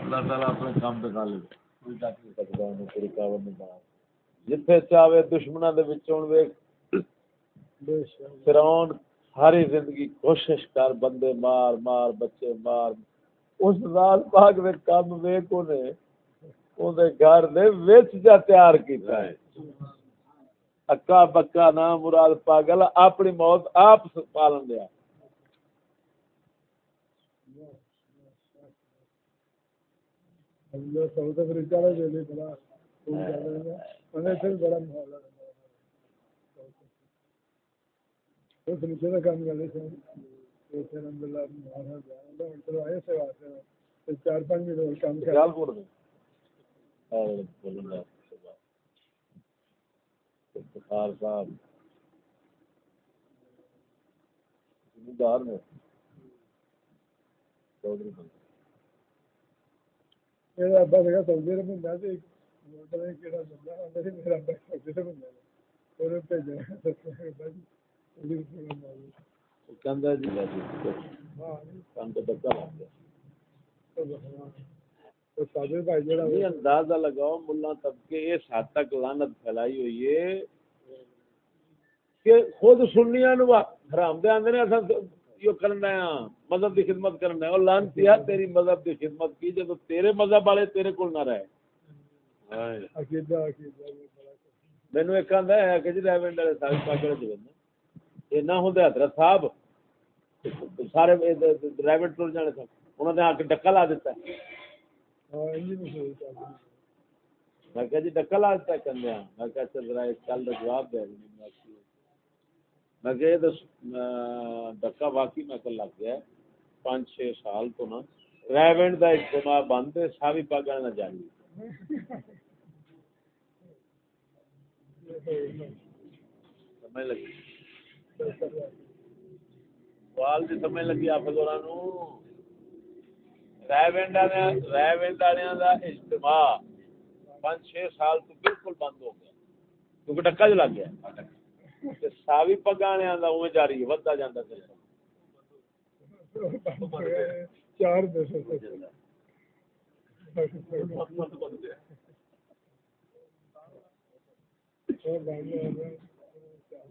اللہ تعالیٰ اپنے کام پہ کھا لے کوئی ڈاک نہیں سکتا انہیں کوئی رکاوٹ نہیں بنا جتھے چاہے دشمنوں دے وچوں ویکھ۔ فرعون ساری زندگی کوشش کر بندے مار مار بچے مار۔ اس رات پاک دے کام ویکھ اونے اودے گھر دے وچ جا تیار کیتا ہے۔ اکا بکا نہ مراد پاگل، اپنی موت آپ پالن دیا ساؤتھ افریقہ کا دے بڑا انہیں پھر بڑا ماحول ہے۔ اس کا کام کر رہے تھے الحمد للہ چار پانچ منٹ اور کام کر افتخار صاحب۔ زمیندار میں چودھری بن میرا ابا سعودی عرب میں کیڑا میرا ابا سعودی عرب اور بھیجا تو بھائی جڑا یہ اندازہ لگاؤ ملا طبقے اس حد تک لانت پھیلائی ہوئی ہے کہ خود سنیا نو حرام دے آندے نے اساں یہ کرنا ہے مذہب دی خدمت کرنا ہے اور لانتی ہے تیری مذہب دی خدمت کی جب تیرے مذہب والے تیرے کول نہ رہے۔ مینو ایک آندا ہے کہ جی ریونڈ والے سارے پاگل چ بندے یہ نہ ہوندے حضرت صاحب سارے ریونڈ ٹر جانے سن انہوں نے آ کے ڈکا لا دیتا ہے۔ ہاں میں کہا جی ڈکا لا دیتا ہے کندے ہاں میں کہا چل ذرا ایک کل کا جواب دے میں کہ یہ ڈکا باقی میں کل لگ گیا پانچ چھ سال تو نا ریونڈ کا اجتماع بند ہے ساوی پاگل نہ جانی سمجھ لگی؟ سوال سمجھ لگی آپ دوران ریونڈ ریونڈ والوں کا اجتماع پانچ چھ سال تو بالکل بند ہو گیا۔ کیونکہ ڈکا جو لگ گیا۔ ساوی پگانے اوے جاری ہے ودتا جاتا چار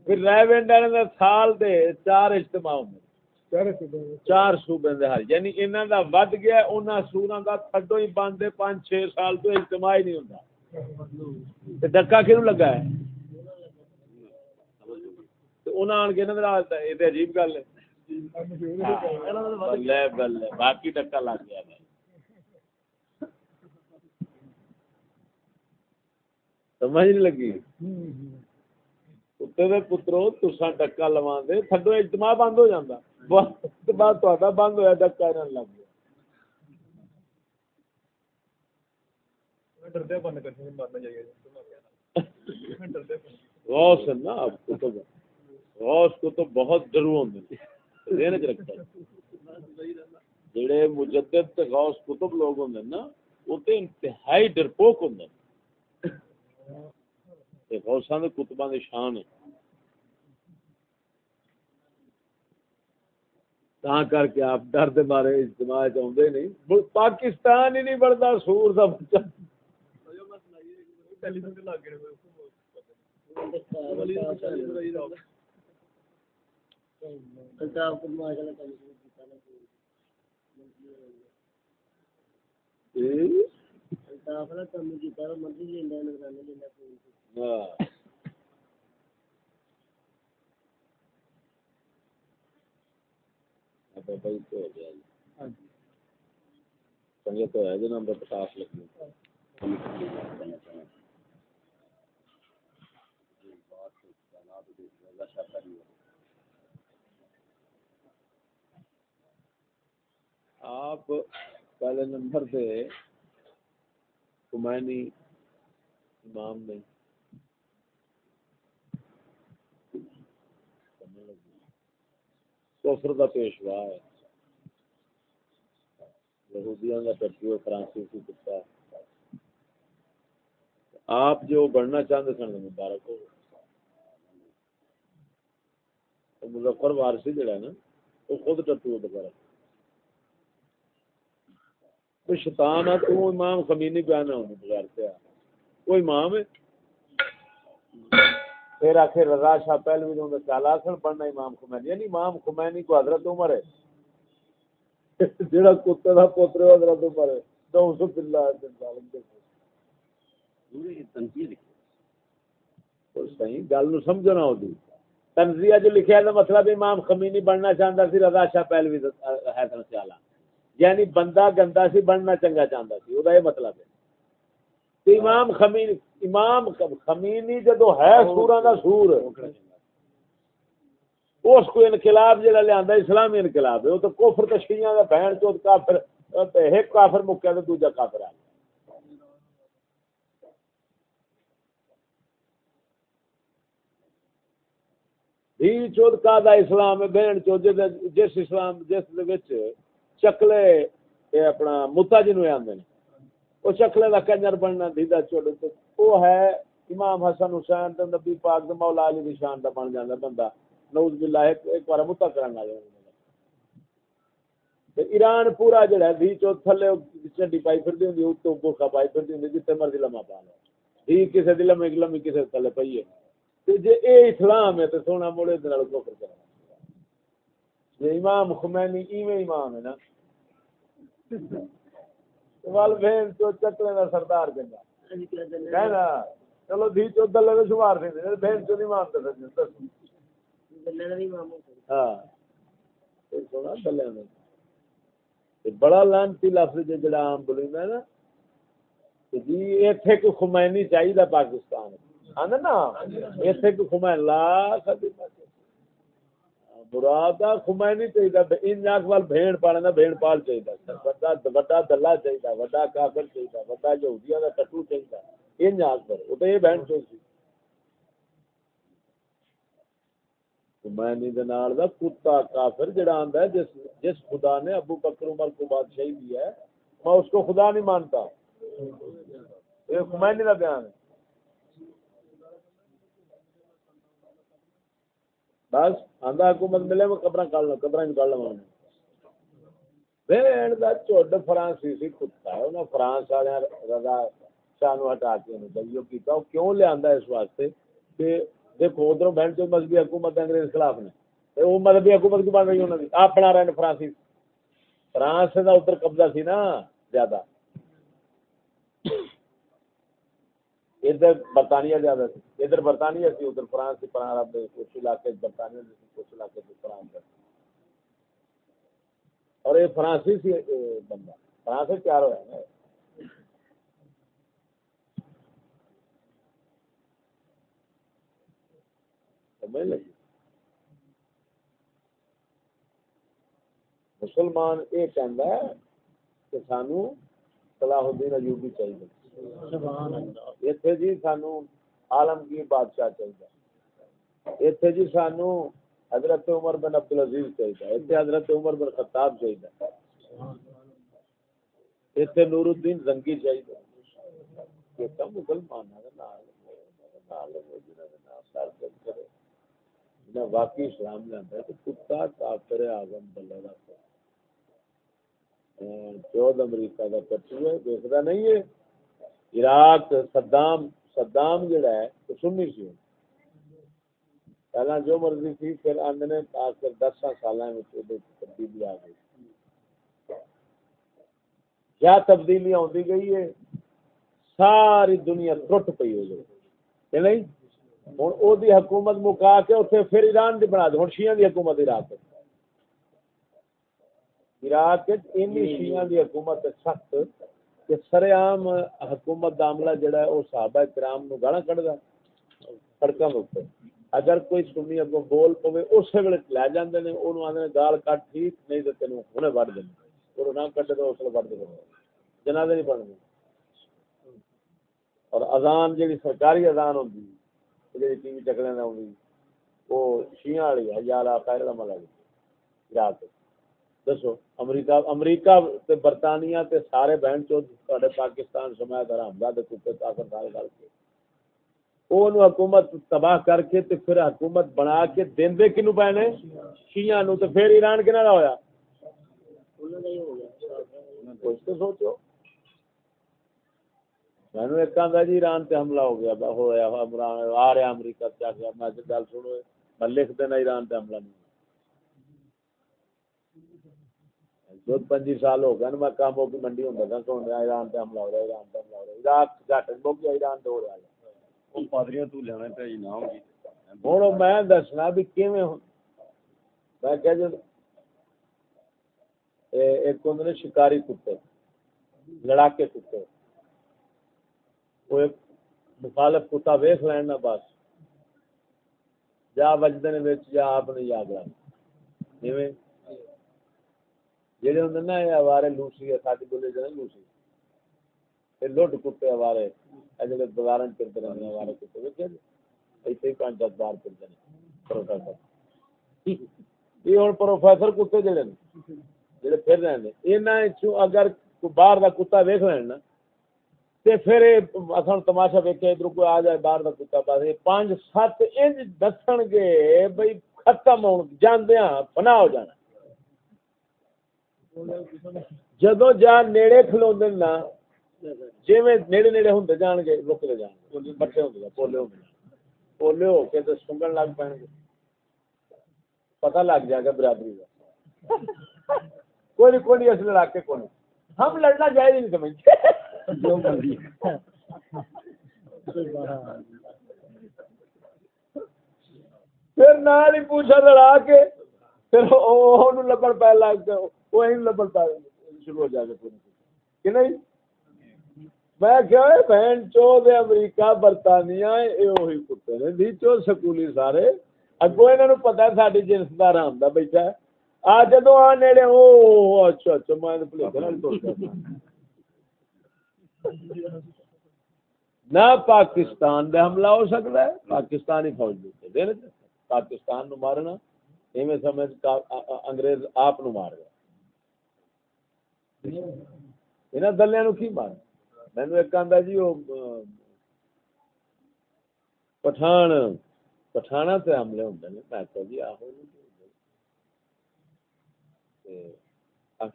پھر ریونڈ والے سال دے چار اجتماع ہوندے۔ چار صوبے دے ہر۔ یعنی انہاں دا ود گیا انہاں سوراں دا تھڈو ہی بند ہے پانچ چھ سال تو اجتماع ہی نہیں ہوندا۔ تے ڈکا کیوں لگا ہے؟ انہاں آن کے نظر آتا ہے یہ عجیب گل ہے۔ بلے بلے باقی ڈکا لگ گیا سمجھ نہیں لگی؟ کتے دے پترو تسا ڈکا لوا دے تھڈو اجتماع بند ہو جاتا بعد بند ہوا ڈکا نہ لگ گیا۔ غوث ہے نا آپ کتب۔ غوث کو تو بہت ڈرو ہوندے۔ ذہن چ رکھتا جڑے مجدد تے غوث کتب لوگ ہوندے نا وہ تے انتہائی ڈرپوک ہوندے تے غوثاں دے کتباں دی شان ہے۔ تا کر کے آپ ڈر دے مارے اجتماع چاہتے نہیں۔ پاکستان ہی نہیں بڑھتا، سور کا بچہ۔ ہاں بھائی تو ہو گیا چنگے تو ہے جو نمبر پچاس لکھ آپ پہلے نمبر پہ کمینی امام نے کفر دا پیشوا ہے۔ یہودیاں دا ٹٹو فرانسیسی کتا ہے۔ آپ جو بننا چاہتے سن، مبارک ہو۔ مظفر وارسی جڑا ہے نا، وہ خود ٹٹو دوبارہ۔ تو شیطان ہے تو امام خمینی بیان ہے انہوں بغیر سے۔ وہ امام ہے۔ پھر آخر رضا شاہ پہلوی نے چالا سن پڑھنا امام خمینی یعنی امام خمینی کو حضرت عمر ہے۔ جڑا کتے کا پوتر حضرت عمر ہے۔ تو اس باللہ صحیح گل نو سمجھنا ہوگی تنزیہ جو لکھا ہے مطلب امام خمینی بننا چاہتا سی رضا شاہ پہلوی حیدر چالا یعنی بندہ گندا سی، بننا چنگا چاہتا سی وہ مطلب ہے۔ تو امام خمینی امام خمینی جدو ہے سورا دا سور، اس کو انقلاب جڑا لیا اسلامی انقلاب ہے وہ تو کفر تو شیعہ دا بہن چوت کافر ایک کافر مکیا تو دوجا کافر آ دھی چود کا دا اسلام ہے، بہن چود جس اسلام، جس دے وچ چکلے، یہ اپنا متا جنو آدھے وہ چکلے کا کنجر بننا دیدا چود وہ ہے امام حسن حسین تے نبی پاک دے مولا علی دی شان دا بن جاندا بندہ۔ نعوذ باللہ، ایک بار متا کرن لگا ایران پورا جڑا ہے دی چو تھلے چنڈی پائی پھردی ہوندی اوتوں بوکا پائی پھردی ہوندی جتے مرضی لما پا لے دی کسے دی لمے لمے کسے تھلے پئی ہے۔ تے جے اے اسلام ہے، تے سونا موڑے دے نال کفر کرنا۔ جے امام خمینی ایویں امام ہے نا وال بہن تو چکلے دا سردار کہنا چلو دھی چو دلے میں شمار چو نہیں مانتے سکتے ہاں سونا دلے میں بڑا لانتی لفظ جڑا عام بولی میں نا جی ایتھے کو خمینی چاہیے پاکستان آنا نا ایتھے کو خمین لا سکتی مراد خمینی چاہیے ان جاک وال بھیڑ پالنا بھیڑ پال چاہیے بڑا بڑا دلہ چاہیے بڑا کافر چاہیے بڑا یہودیاں دا ٹٹو چاہیے ان جاک پر، وہ تو یہ بہن چوک خمینی دے نال دا کتا کافر جڑا آندا ہے، جس جس خدا نے ابو بکر، عمر کو بادشاہی دی ہے، میں اس کو خدا نہیں مانتا۔ یہ خمینی کا بیان ہے۔ بس آندا حکومت ملے میں قبر کر لو قبر نکال لو بہن دا چوڈ فرانسیسی کتا ہے انہاں فرانس والے رضا شاہ نو ہٹا کے انہوں دلیو کیتا کیوں لے آندا اس واسطے؟ کہ دیکھو، ادھر بہن چو مذہبی حکومت انگریز خلاف نے، تے وہ مذہبی حکومت کی بن رہی انہوں نے۔ اپنا رہے فرانسی فرانس کا ادھر قبضہ سی نا، زیادہ۔ ادھر برطانیہ زیادہ سی ادھر برطانیہ سی ادھر فرانس سی عرب کچھ علاقے برطانیہ سی کچھ علاقے فرانس اور یہ فرانسی سی بندہ۔ فرانس سے چار ہوا ہے لگی؟ مسلمان یہ کہہ کہ سانو صلاح الدین ایوبی چاہیے۔ اتنے جی سانو عالمگیر بادشاہ چاہیے اتنے جی سانو حضرت عمر بن عبد العزیز چاہیے اتنے حضرت عمر بن خطاب چاہیے اتنے نور الدین زنگی چاہیے مسلمان واقعی اسلام لیا تو کتا کافر اعظم بلے کا چود امریکہ کا کٹو ہے دیکھتا نہیں ہے عراق صدام صدام جڑا ہے تو سننی سی پہلا جو مرضی تھی پھر آندنے آخر دس سال تبدیلی آ گئی۔ کیا تبدیلی آتی گئی ہے؟ ساری دنیا ٹوٹ پی ہو گئی نہیں؟ ہوں وہ حکومت مکا کے اتنے پھر ایران کی بنا دے۔ ہوں شیعہ دی حکومت عراق عراق شیعہ دی حکومت سخت کہ سر عام حکومت کا عملہ جڑا ہے، وہ صحابہ کرام نو گالا کھڑا سڑکوں کے اوپر۔ اگر کوئی سنی اگو بول پوے اس ویلے لے جاندے نے، اونوں آندے گال کٹ ٹھیک، نہیں تے تینوں ہنے وڑ دیں اور نہ کٹے تو اس ویلے وڑ دیں جنازے نہیں پڑھنے۔ اور اذان جڑی سرکاری اذان ہوندی جڑی ٹی وی چکلے نہ ہوندی، وہ شیعہ والی ہے، یا لا خیر العمل ہے دسو امریکہ امریکہ تے برطانیہ تے سارے بہن چو تواڈے پاکستان سمیت حرام دے کتے طاقت سارے گل کے اون حکومت تباہ کر کے تے پھر حکومت بنا کے دین دے کینو پینے شیعہ نو تے پھر ایران کنا دا ہویا کچھ تو سوچو میں نے ایک آدھا جی ایران تے حملہ ہو گیا ہوا عمران آ رہا امریکہ کیا گیا میں گل سنو میں لکھ دینا ایران تے حملہ نہیں دو پنجی سال ہو گئے میں کام ہو کی منڈی ہوں گا سن رہا ایران تے حملہ ہو رہا ایران تے حملہ ہو رہا عراق گیا ایران تے ہو رہا ہے۔ پادریاں تو لینا پہ جی ہوں میں دسنا بھی کیویں ہوں۔ میں کہ جو ایک نے شکاری کتے لڑاکے کتے۔ وہ ایک مخالف کتا ویخ لین نا بس۔ جا نے جا آپ نے یاد رکھ۔ جہے ہوں نا یہ اوارے لوسی ہے ساری بولے جائے لوسی۔ یہ لٹ کتے اوارے جڑے بازار چلتے رہتے ہیں اوارے کتے ویکے جی، ایسے ہی پانچ دس بار چلتے ہیں۔ پروفیسر۔ یہ ہوں پروفیسر کتے جڑے نے جڑے پھر رہے ہیں۔ یہاں اگر باہر کا کتا ویخ لینا تے پھر اصل تماشا ویکیا ادھر کوئی آ جائے باہر کا کتا پاس پانچ سات انج دسن گے بھائی ختم ہو جاندیا ہاں، فنا ہو جانا۔ جدو جا نیڑے کھلو نا جی نیڑے نیڑے ہوں جان گے رکتے جان گے بچے ہوں پولیو ہوں پولیو ہو کے تو سنگن لگ پے گے۔ پتہ لگ جائے گا برادری کا کوئی کوئی اصل علاقے کو نہیں ہم لڑنا جائز نہیں سمجھتے۔ پھر نال ہی پوچھا لڑا کے، پھر لبڑ پہ لگ وہ لبڑ پہ شروع ہو جائے گا کہ نہیں؟ میں کیا بہن چو دے امریکہ، برطانیہ یہ وہی کتے نے۔ دی چو سکولی سارے۔ اگو انہوں پتا ہے ساری جنس کا آرام کا بیٹھا ہے۔ آ جدو آ نیڑے، او اچھا اچھا میں نہ پاکستان دے حملہ ہو سکتا ہے، پاکستانی فوج دے پاکستان نو مارنا، ایویں سمجھ انگریز آپ نو مار گیا انہاں دلیاں نو کی مار مینوں ایک آندا جی او پٹھان پٹھانا تے حملے ہوندے نے میں کہ جی آہو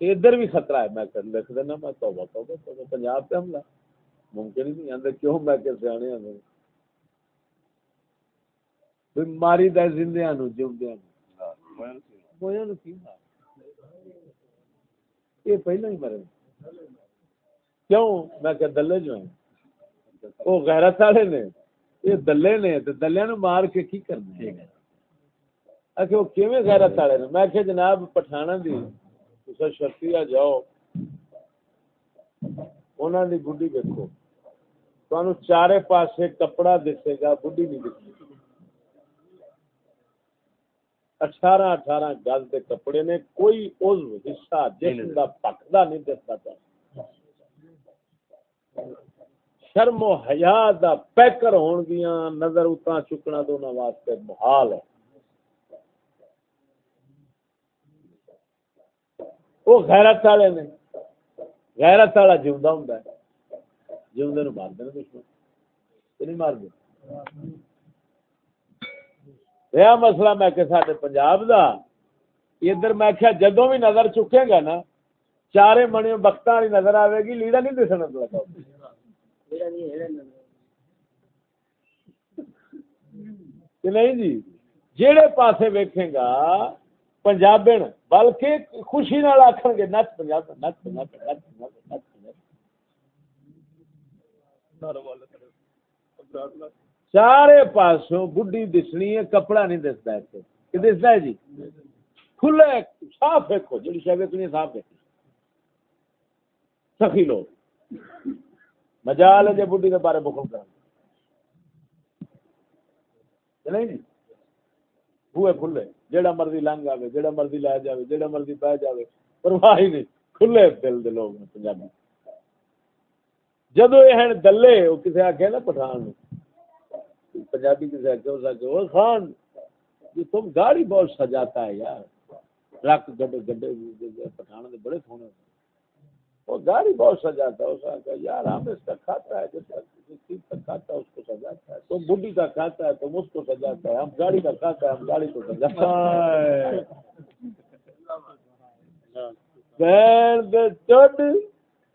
ادھر بھی خطرہ ہے میں لکھ دینا میں توبہ توبہ توبہ پنجاب پہ حملہ ممکن ہی نہیں آدھے کیوں میں کہ سیانے آدھے ماری دے زندیاں نو نو مویاں نو کی مار یہ پہلا ہی مرے کیوں؟ میں کہ دلے جو ہیں۔ وہ غیرت والے نے۔ یہ دلے نے۔ تے دلیاں نو مار کے کی کرنا ہے؟ اچھا وہ کیویں غیرت والے نے؟ میں کہ جناب پٹھانا دی تسا شرطیا جاؤ۔ انہاں دی بڈھی دیکھو تانوں چارے پاسے کپڑا دسے گا بڈھی نہیں دکھے اٹھارہ اٹھارہ گز کے کپڑے نے کوئی عضو حصہ جسم کا پکدا نہیں دستا پیا۔ شرم و حیا دا پیکر ہون گیا نظر اتنا چکنا تو واسطے محال ہے۔ وہ غیرت والے نے، غیرت والا جیوا ہوں جیوندے نو مار دین دشمن نہیں مار دے یہ مسئلہ میں کہ سارے پنجاب دا، ادھر میں کیا جدو بھی نظر چکے گا نا، چارے منی بخت والی نظر آئے گی لیڑا نہیں دسنا لگا نہیں جی؟ جہے پاسے ویکھے گا، پنجابن، بلکہ خوشی نال آخر گے نچ پنجاب نچ پنجاب نچ پنجاب نچ چارے پاسوں بڈی دسنی ہے، کپڑا نہیں دستا ہے دستا ہے جی؟ کھلے، صاف دیکھو جی شہ ویکنی صاف دیکھو سخی لوگ۔ مجال ہے جی بڈی کے بارے بخل کر نہیں؟ جی بوئے کھلے، جیڑا مرضی لنگ آئے جیڑا مرضی لے جائے جیڑا مرضی پہ جائے پرواہ ہی نہیں۔ کھلے دل دے لوگ پنجابی۔ جدو یہ دلے، وہ کسی آخیا نا، پٹھان۔ میں پنجابی کسی آخیا اس آخیا وہ خان یہ تم گاڑی بہت سجاتا ہے یار۔ ٹرک گڈے گڈے پٹھان بڑے سونے وہ گاڑی بہت سجاتا ہے اس کا یار ہم اس کا کھاتا ہے جس چیز کا کھاتا ہے اس کو سجاتا ہے۔ تم بڈی کا کھاتا ہے تم اس کو سجاتا ہے۔ ہم گاڑی کا کھاتا ہے ہم گاڑی کو سجاتا ہے۔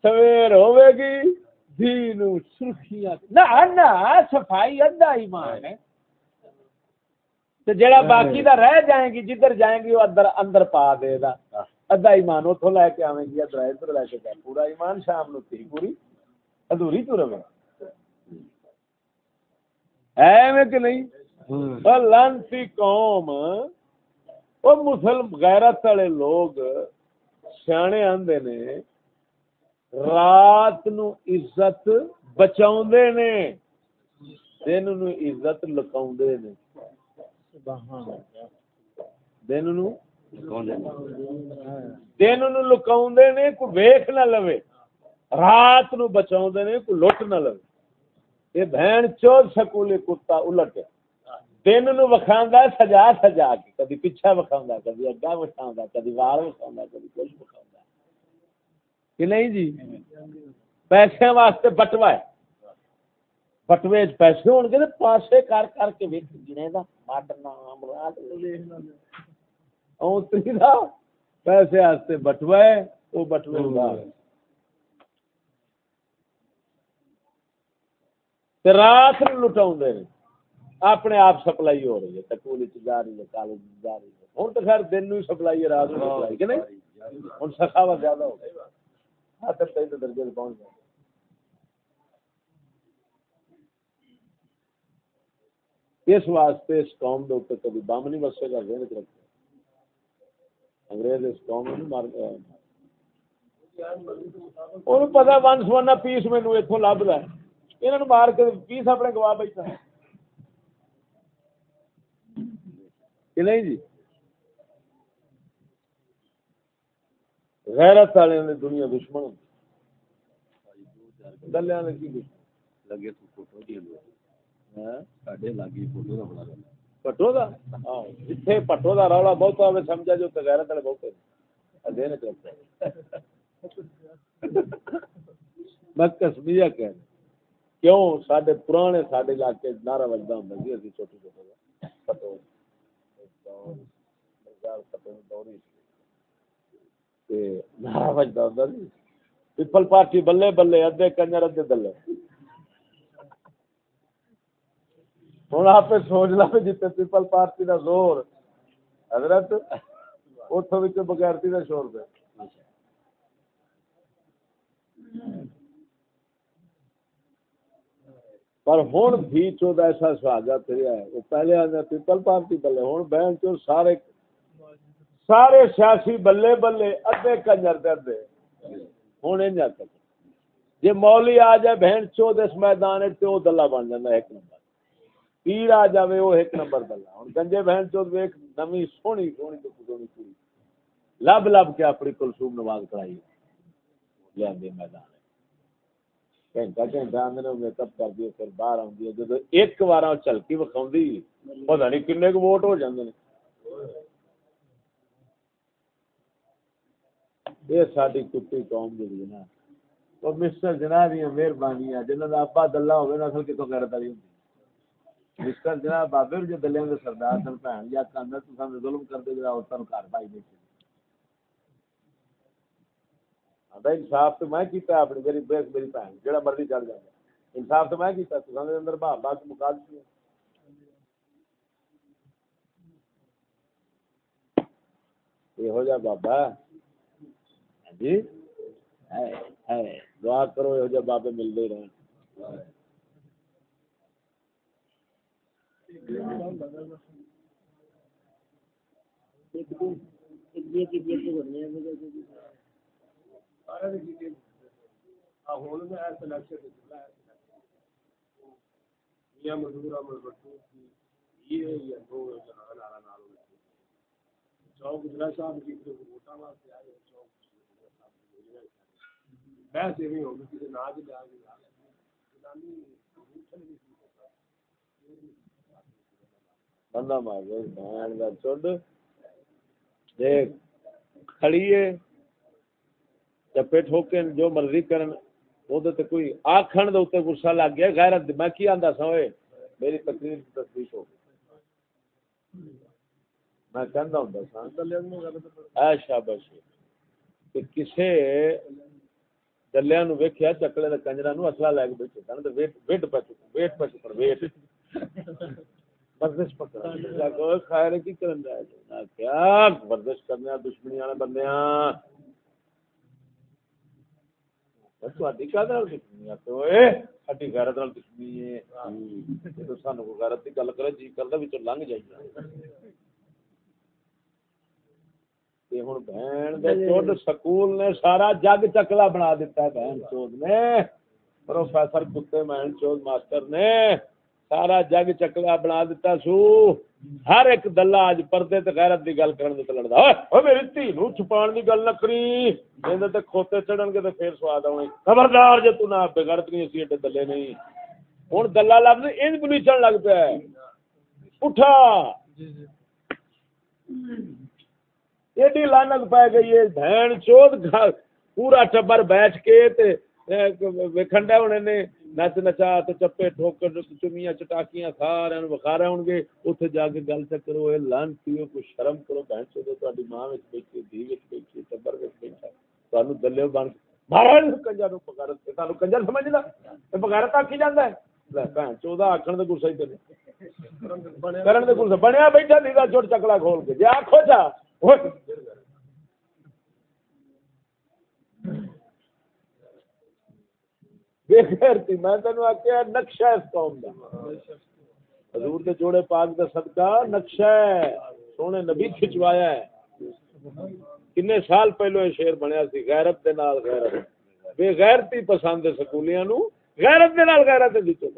سویر ہوے گی۔ دھی نو سرخیاں۔ نہ نہ صفائی ادھا ایمان ہے۔ تے جڑا باقی دا رہ جائیں گی جدھر جائیں گی وہ اندر اندر پا دے گا ادھا ایمان اتوں لے کے آویں گی ادھر ادھر لے کے جائے پورا ایمان شام نو تھی پوری ادھوری تو رہے۔ ہے میں کہ نہیں؟ لانتی قوم وہ مسلم غیرت والے لوگ سیانے آندے نے رات نو عزت بچاؤں نے دن نو عزت لکاؤں نے۔ دن نو دن نو لکاؤں نے کو ویخ نہ لوے رات نو بچاؤں نے کو لٹ نہ لوے۔ یہ بہن چود سکولی کتا الٹ دن نو وکھاندا سجا سجا کے کدی پیچھا وکھاوندا کدی اگا وکھاوندا کدی وال وکھاوندا کدی کچھ وکھاوندا کہ نہیں جی؟ پیسے واسطے بٹوا ہے۔ بٹوے پیسے ہون گے پاسے کر کر کے ویکھ گنے دا ماڈنا مراد اونتری دا پیسے واسطے بٹوا ہے او بٹوے دا رات لٹاؤں اپنے آپ سپلائی ہو رہی ہے۔ تکولی جا رہی ہے کالج جا رہی ہے۔ ہوں تو خیر دن نو سپلائی ہے، رات نو سپلائی، کہ نہیں؟ ہوں سخاوت زیادہ ہو گئی۔ درجے پہنچ گئے اس واسطے اس قوم کے اوپر کبھی بم نہیں وسے گا، ذہن رکھے انگریز اس قوم نہیں مار پتا ون سوانا پیس مینو اتوں لب رہا ہے۔ یہاں مار کے پیس اپنے گوا بیٹھا ہے۔ کہ نہیں جی؟ غیرت والے نے دنیا دشمن گلیا نے کی لگے تو فوٹو دی ساڈے لاگی فوٹو دا بڑا پٹو دا؟ ہاں۔ جتھے پٹو دا رولا بہت آوے سمجھا جو تے غیرت والے بہت ادے نے کرتا میں کسبیا کہ کیوں؟ ساڈے پرانے ساڈے علاقے نعرہ وجدا ہوندا سی اسی چھوٹے چھوٹے پٹو۔ پٹو دوری پیپل پارٹی بلے بلے ادے کنجر ادے دلے۔ ہوں آپ سوچ لا جیتے پیپل پارٹی کا زور، حضرت اتوں بغیرتی کا شور پہ پر ہوں بھی چود ایسا سہاگا پھر ہے وہ پہلے آدھے پیپل پارٹی بلے ہوں بہن چو سارے سارے سیاسی بلے بلے ادے کنجر دے ادے ہوں نہیں جا جی مولی آ جائے، بہن چود اس میدان تو دلہ بن جانا ایک نمبر۔ پیر آ جائے وہ ایک نمبر دلہ۔ ہوں گنجے بہن چود ایک نمی سونی سونی تو سونی پوری۔ لب لب کے اپنی کلسوم نواز کرائی۔ لیا میدان۔ گھنٹہ گھنٹہ آدھے میک اپ کر دیے پھر باہر آدھی جب ایک بار چلکی وکھاؤ پتا نہیں کن ووٹ ہو جاتے ہیں یہ ساری کتی قوم جی نا۔ وہ مسٹر جناح دیا مہربانی ہے جنہوں کا ابا دلہا ہوگا نسل کتوں غیرت والی ہوتی مسٹر جناح بابے جو دلیا کے سردار سن بھن، یا کاندر تو سامنے ظلم کرتے جا عورتوں کو گھر پائی نہیں انصاف تو میں کیتا اپنی میری بیس میری بھن جہاں مرضی چڑھ جائے۔ انصاف تو میں کیتا تو سامنے اندر بھا بھا کے مکا دیتی یہ جا بابا جی؟ دعا کرو یہ جب بابے ملتے رہے چوک صاحب جی، ووٹاں واسطے آئے۔ بحث ایویں ہوگی کسی نہ بھی لیا بندہ مار بہن کا چڈ دیکھ کھڑیے چپے ٹھوکے جو مرضی کرن وہ کوئی آخر دے گسا لگ گیا غیرت میں کی آندا سا ہوئے میری تقریر کی تصدیق ہو میں کہندا ہوندا سا اے شاباش کہ کسے دلیا نو ویکھیا چکلے دے کنجرا نو اصلا لے کے بیٹھے سن تے ویٹ ویٹ چکا ویٹ پہ چکا ویٹ ورزش پکڑا خیر کی کرن دا ہے کیا ورزش کرنے دشمنی والے بندیاں کردا وچ لنگ جائیے تے ہن بہن دے چود سکول نے سارا جگ چکلا بنا دیتا ہے بہن چود نے پروفیسر کتے مہن چود ماسٹر نے سارا جگ چکلا بنا دیتا سو ہر ایک دلہ اج پردے تے غیرت دی گل کرن دے لڑدا او میری تھی نو چھپان دی گل نہ کری ایندے تے کھوتے چڑھن گے تے پھر سواد آویں خبردار جے تو نہ بے غیرت نہیں اسی ایڈے دلے نہیں ہن دلہ لفظ ان بلیچن لگ پیا ہے اٹھا ایڈی لانت پی گئی ہے، بہن پورا ٹبر بیٹھ کے تے ویکھنڈا ہونے نے، نچ نچا تے چپے ٹھوکر، چمیاں، چٹاکیاں سارے نوں بخارے ہون گے اوتھے جا کے گل چکر ہوئے لانتیو کو شرم کرو، بہن چوت تہاڈی ماں وچ بیٹھی، دھی وچ بیٹھی، ٹبر وچ بیٹھا تانوں دلیو بن مہاراج کنجر تانوں سمجھدا جاندا ہے۔ بہن چودا آکھن دے تے کرن دے بنیا بیٹھا دیدا چوٹ چکلا کھول کے جے آکھو جا میں تینو آخیا نقشہ اس قوم دا۔ حضور دے جوڑے پاک دا صدقہ نقشہ ہے۔ سونے نبی کھچوایا ہے۔ کنے سال پہلو یہ شیر بنیا سی، غیرت دے نال غیرت۔ بے غیرتی پسند سکولیاں نو، غیرت دے نال غیرت دی چوت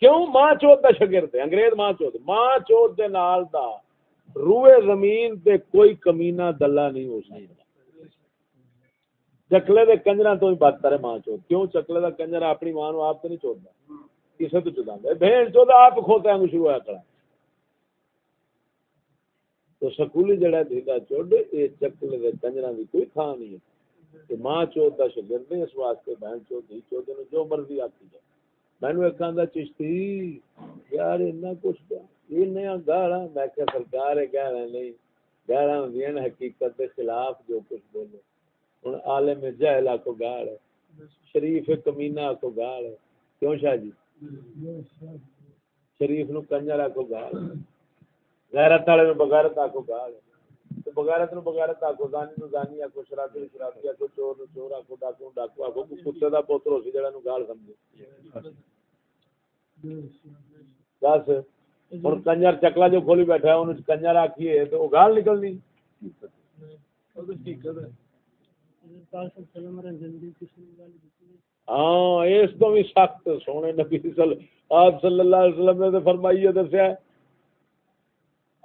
کیوں؟ ماں چوت دا شاگرد ہے، انگریز ماں چوت ماں چوت دے نال دا۔ روئے زمین تے کوئی کمینہ دلہ نہیں ہو سکتا۔ چکلے دے کنجرا تو ہی بدتر ہے ماں چوت کیوں چکلے دا کنجرا اپنی ماں نو آپ تو نہیں چوتتا کسے تو چدا بہن چوت آپ کھوتے ہیں شروع ہوا کڑا تو سکولی جڑا دیدا چوڈ یہ چکلے دے کنجرا دی کوئی تھان نہیں ہے۔ کہ ماں چوت دا شگرد نہیں، اس واسطے بہن چوت دی چوت نے جو مرضی آتی جائے۔ مینو ایک آندا، چشتی، یار اتنا کچھ پیا یہ نیا گالا میں کہ سرکار ہے گالا نہیں گالا ہوں حقیقت کے خلاف جو کچھ بولے ہوں عالم جہلا کو گال ہے شریف کو گال ہے کیوں شاہ جی شریف نو کنجر کو گال غیرت والے نو بغیرت گال ہے تو بغیرت نو بغیرت زانی نو زانی شرابی نو شرابی چور نو چور ڈاکو ڈاکو آکو کتے دا پوتر ہو سی جڑا نو گال سمجھے دس ہوں کنجر چکلا جو کھولی بیٹھا ہے، انہوں کنجر آکھیے تو وہ گال نکلنی۔ ہاں اس تو بھی سخت، سونے نبی آپ صلی اللہ علیہ وسلم نے تو فرمائی دسیا۔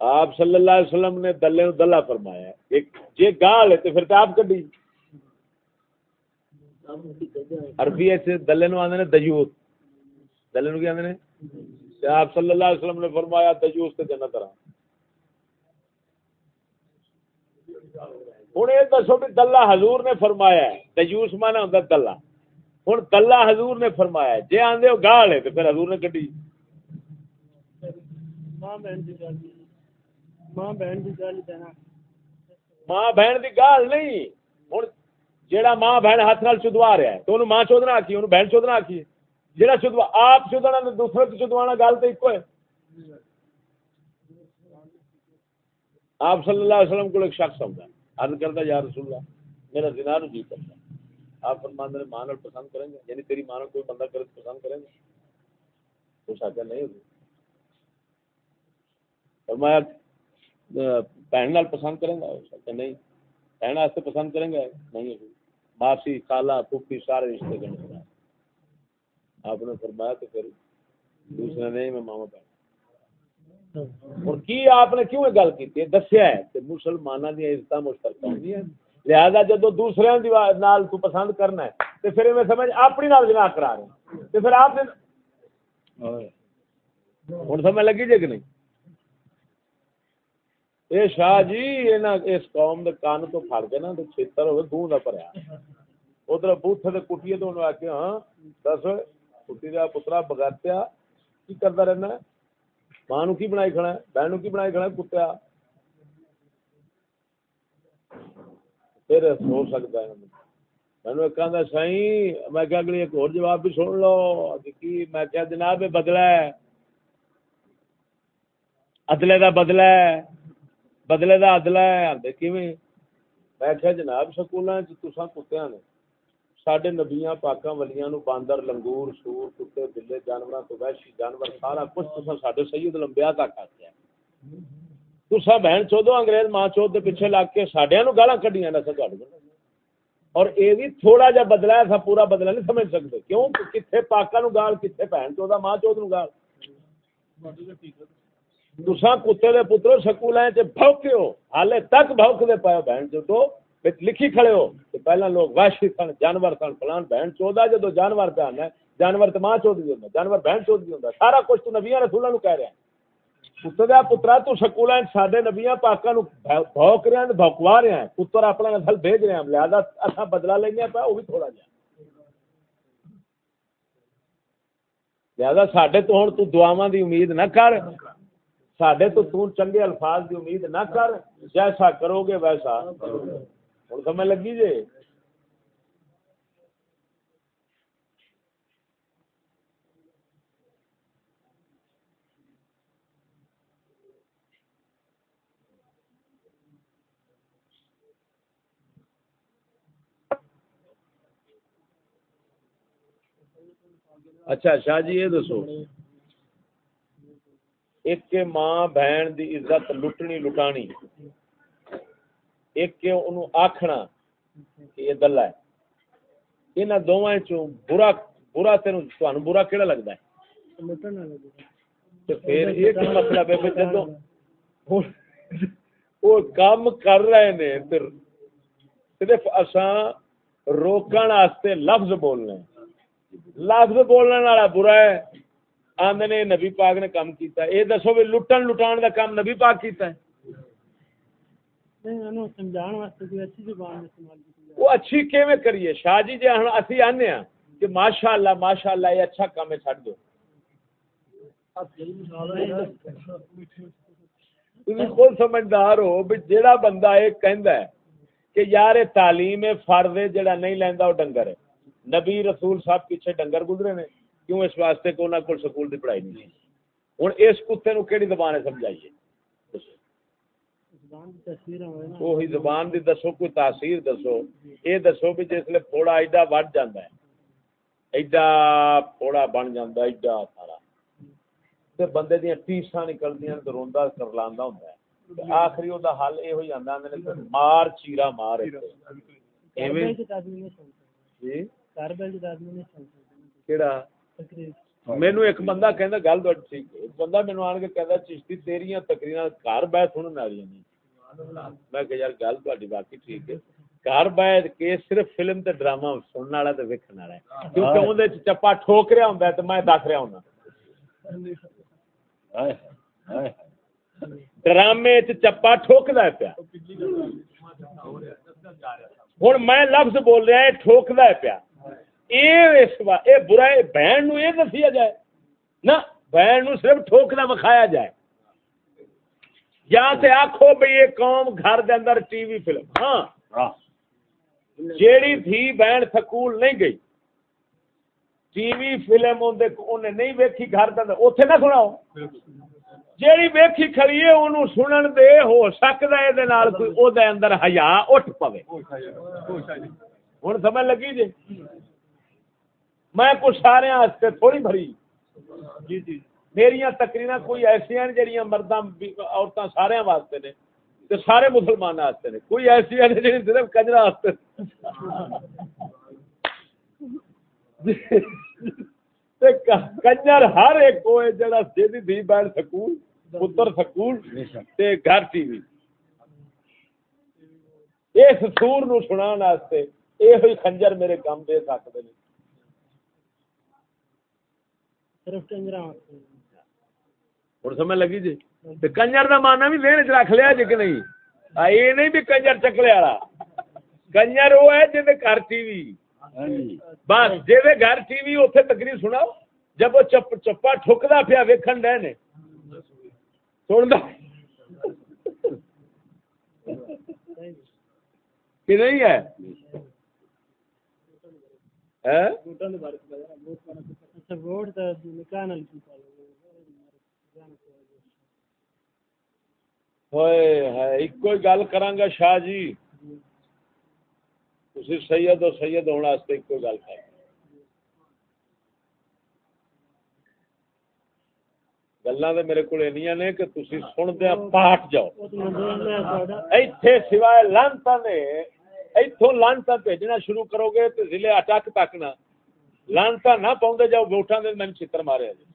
آپ صلی اللہ علیہ وسلم نے دلے نو دلہ فرمایا۔ ایک، جے گال ہے تو پھر تو آپ کڈی عربی سے دلے نو آندے نے دیوت دلے نو کی آندے نے؟ آپ صلی اللہ علیہ وسلم نے فرمایا دجوس تے جنت رہا ہوں یہ دسو بھی دلہ حضور نے فرمایا ہے۔ دجوس مانا ہوں دلہ۔ ہوں دلہ حضور نے فرمایا ہے۔ جی آدھے گال ہے تو پھر حضور نے کٹی ماں بہن کی گال نہیں۔ ہوں جہاں ماں بہن ہاتھ نال چدوا رہا ہے تو انہوں ماں چودنا آکی انہوں بہن چودنا آکی جہاں چدوا آپ چدنا دوسرے کو چدوانا گل تو ایک ہے۔ آپ صلی اللہ علیہ وسلم کو ایک شخص آؤں گا عرض کرتا یا رسول اللہ، میرا زنا نو جی کرتا آپ فرمان نے ماں پسند کریں گے یعنی تیری ماں کوئی بندہ کرے تو پسند کریں گے۔ تو ساچا نہیں ہوگی فرمایا بہن نال پسند کریں گا ساچا نہیں۔ بہن واسطے پسند کریں گے؟ نہیں ہوگی ماسی کالا پھوپھی، سارے رشتے کرنے آپ نے فرمایا تو پھر دوسرے نہیں میں ماما بہن اور کی آپ نے کیوں گل کی دسیا ہے کہ مسلمانوں دیا عزت مشترکہ ہیں۔ لہذا جدو دوسرے نال تو پسند کرنا ہے تو پھر میں سمجھ اپنی نال جنا کرا رہے تو پھر آپ نے ہوں سمجھ لگی جی کہ نہیں؟ اے شاہ جی یہ اس قوم دے کان تو پھڑ کے نا تو چھتر ہوئے گوں کا پریا ادھر بوٹے کے کٹیے تو انہوں آ کے ہاں دس کٹی کا پترا بگاتیا کی کرتا رہنا ہے ماں نو کی بنائی کھڑا ہے بہن نو کی بنائی کھڑا ہے کتیا پھر ہو سکتا ہے مینو ایک آدھا سائی میں کیا اگلی ایک اور جواب بھی سن لو کی میں کیا جناب بدلا ہے ادلے دا بدلا ہے بدلے دا ادلا ہے آدھے کیویں میں کیا جناب سکولوں تساں کتیاں نے سڈے نبیاں پاکاں ولیاں نو باندر لنگور سور کتے بلے جانوراں تو وحشی جانور سارا کچھ تساں ساڈے سید لمبیا تک آکھیا تساں بہن چودو انگریز ماں چود دے پیچھے لگ کے ساڈیاں نو گالاں کڈیاں نے تہاڈے اور اے بھی تھوڑا جا بدلا ہے تھا پورا بدلا نہیں سمجھ سکتے کیوں کتنے پاکا نو گال کتنے بہن چودا ماں چود نو گال تساں کتے دے پترو سکولیں چ بھوکے ہو حالے تک بھوک دے پاؤ بہن چودو لکھی کھڑے ہو کہ پہلا لوگ وحشی سن جانور سن فلان بہن چودہ جدو جانور پہ آنا ہے جانور تو ماں چود بھی ہوتا جانور بہن چود بھی ہوتا سارا کچھ تو نبیاں رسولوں کہہ رہا ہے پتر دیا پترا تو سکول سڈے نبیاں پاکوں بھوک رہے ہیں بھوکوا رہے ہیں پتر اپنا نسل بھیج رہے ہیں لہٰذا اصا بدلا لینا پا وہ بھی تھوڑا جا لہذا سڈے تو ہوں تعوا دی امید نہ کر سڈے تو توں چنگے الفاظ دی امید نہ کر جیسا کرو گے ویسا ہوں سمجھ لگی جی؟ اچھا شاہ جی یہ دسو۔ ایک ماں بہن دی عزت لٹنی، لٹانی۔ ایک انہوں آکھنا کہ یہ دلہ ہے؟ انہ دونوں چوں برا برا تینوں تانوں برا کیڑا لگدا ہے؟ تے پھر یہ کی مطلب ہے کہ جدوں وہ کام کر رہے نے تے صرف اساں روکن واسطے لفظ بولنے لفظ بولنے والا برا ہے۔ آندے نے نبی پاک نے کام کیتا ہے۔ اے دسو بھی لٹن لٹان دا کام نبی پاک کیتا ہے۔ وہ اچھی کیویں کریے؟ شاہ جی جی ہن اسی آنے ہاں کہ ماشاء اللہ ماشاء اللہ یہ اچھا کام ہے، چھڈ دو۔ تھی خود سمجھدار ہو بھی جیڑا بندہ یہ کہندا ہے کہ یار تعلیم فرض ہے جڑا نہیں لیندا وہ ڈنگر ہے۔ نبی رسول صاحب پیچھے ڈنگر گزرے نے، کیوں اس واسطے کہ انہوں کو سکول دی پڑھائی نہیں ہوں اس کتے نو کیڑی زبان ہے سمجھائیے؟ وہی زبان دی دسو کوئی تاثیر دسو یہ دسو بھی جسے پھوڑا ایڈا وڈ جانا ہے ایڈا پھوڑا بن جانا ایڈا سارا تے بندے دیا ٹیسا نکلدیا تو روندا کر لاندا ہوندا ہے آخری دا حل یہ ہوئی آندا نے مار چیرا مار ایویں جی کیڑا مینو ایک بندہ کہندا گل تو ٹھیک ہے ایک بندہ مینو آن کے کہندا چشتی تیریاں تقریراں گھر بیٹھ سنن والی نہیں میں کہ یار گل تہاڈی باقی ٹھیک ہے گھر بیٹھ کے صرف فلم تے ڈرامہ سنن والا تے ویکھن والا ہے کیونکہ اون دے چپا ٹھوک رہا ہوندا ہے تے میں دس رہا ہوندا ڈرامے چ چپا ٹھوکدا ہے پیا ہن میں لفظ بول رہا ہے ٹھوکدا ہے پیا اے برا بہن نو یہ دسیا جائے نہ بہن نو صرف ٹھوکنا وکھایا جائے یا تے آکھو بھئی یہ قوم گھر دے اندر ٹی وی فلم۔ ہاں۔ جیڑی تھی بہن سکول نہیں گئی ٹی وی فلم انہیں نہیں ویکھی گھر دے اندر۔ اوتھے نہ سناؤ۔ جیڑی ویکھی کھڑی ہے اونوں سنن دے ہو سکدا اے دے نال کوئی او دے اندر حیا اٹھ پوے۔ ہن سمجھ لگی جی؟ میں کچھ سارے واسطے تھوڑی بھری۔ جی جی۔ میری تکریر کوئی ایسا جہاں مردہ عورتیں سارے واسطے نے تے سارے مسلمان واسطے نے؟ کوئی ایسی ہیں جی صرف کجرا واسطے کنجر ہر ایک ہوئے جڑا جیدی دھی بہن سکول، پتر سکول تے گھر ٹی وی۔ اس سور نو سنان واسطے یہ خنجر میرے کام دے سکتے ہیں ہوں سمجھ لگی جی کنجر کا مانا بھی لین چ رکھ لیا جی کہ نہیں یہ نہیں بھی کنجر چکلے والا کنجر وہ ہے جی گھر ٹی وی بس جی گھر ٹی وی اتنے تکری سناؤ جب وہ چپ چپا ٹھکتا پیا ویکن ڈے نے سنتا کہ نہیں ہے ہے ووٹ نکاح نال کی ہوئے ہے ایک کوئی گل کرانگا شاہ جی۔ تسی سید ہو سید ہونے واسطے ایک گل کر۔ گلاں تے میرے کول اینیاں نے کہ تسی سندیاں پاٹ جاؤ۔ وہ ایتھے سوائے لانتا نے، ایتھوں لانتا بھیجنا شروع کرو گے تو ضلع اٹک تک نہ۔ لانتا نہ پاؤندے جاؤ، ووٹاں دے میں چتر مارے جی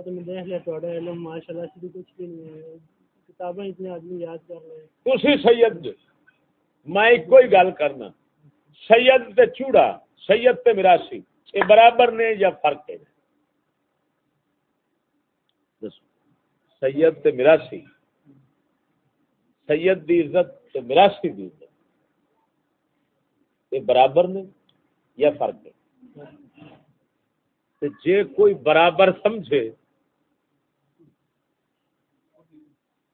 وہ تو میں دیکھ لیا تھوڑا علم، ماشاءاللہ سے کچھ بھی نہیں ہے۔ کتابیں اتنے آدمی یاد کر رہے ہیں۔ تسی سید، میں ایک کوئی گل کرنا۔ سید تے چوڑا، سید تے میراسی یہ برابر نے یا فرق ہے؟ سید تے میراسی سید دی عزت تے میراسی دی عزت۔ یہ برابر نے یا فرق ہے؟ تے جے کوئی برابر سمجھے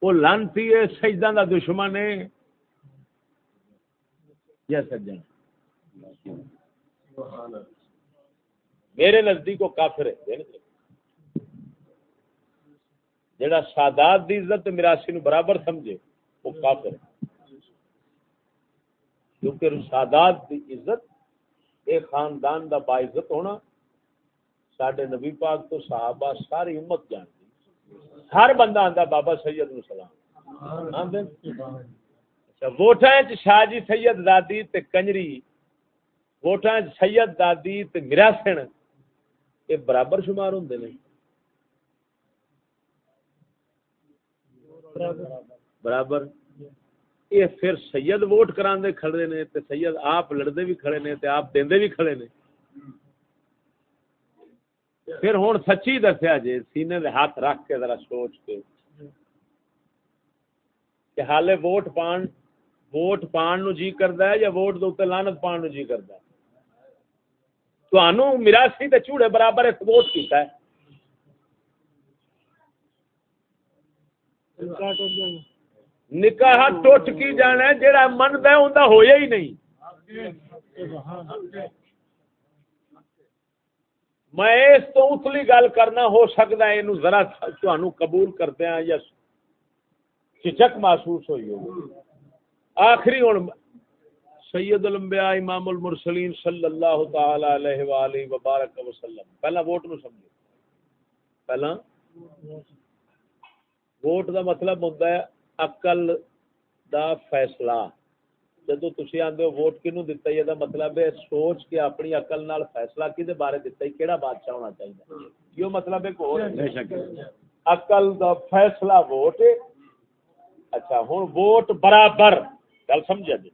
وہ لانتی ہے، سجدہ دا دشمن ہے۔ یا سجن میرے نزدیک وہ کافر ہے۔ جڑا سادات دی عزت تے میراسی نو برابر سمجھے، وہ کافر ہے۔ کیونکہ سادات دی عزت، اے خاندان دا باعزت ہونا، ساڈے نبی پاک تو صحابہ ساری امت جانتی ہر بندہ آندا بابا سید نو سلام آندے اچھا ووٹاں چ شاہ جی سید دادی تے کنجری، ووٹاں چ سید دادی تے میراسن یہ برابر شمار ہوندے نے۔ برابر۔ یہ پھر سید ووٹ کراندے کھڑے نے تے سید آپ لڑدے بھی کھڑے نے تے آپ دیندے بھی کھڑے نے۔ پھر ہوں سچی دسیا جی سینے دے ہاتھ رکھ کے ذرا سوچ کے۔ کہ حالے ووٹ پان ووٹ پان نو جی کردا ہے یا ووٹ دے اوتے لعنت پان نو جی کردا ہے؟ تانوں میراثی تے چوڑے برابر ایک ووٹ کیتا ہے۔ نکاح ٹوٹ نکاح ٹوٹ کی جانا ہے، جیڑا مندا ہے، اوندا ہویا ہی نہیں۔ میں اس تو اتلی گل کرنا ہو سکتا ہے، اینو ذرا تانوں قبول کرتے ہیں یا چچک محسوس ہوئی ہوگی۔ آخری ہوں، سید الانبیاء امام المرسلین صلی اللہ تعالی علیہ وبارک وسلم۔ پہلا ووٹ نو سمجھو۔ پہلا ووٹ دا مطلب ہوتا ہے، عقل دا فیصلہ۔ جدو تسی آندے ہو ووٹ کینو دتا ہے دا مطلب ہے سوچ کے اپنی عقل نال فیصلہ کدے بارے دتا ہے کیڑا بادشاہ ہونا چاہیے یہ مطلب ہے کو عقل دا فیصلہ ووٹ ہے اچھا ہوں ووٹ برابر گل سمجھا جی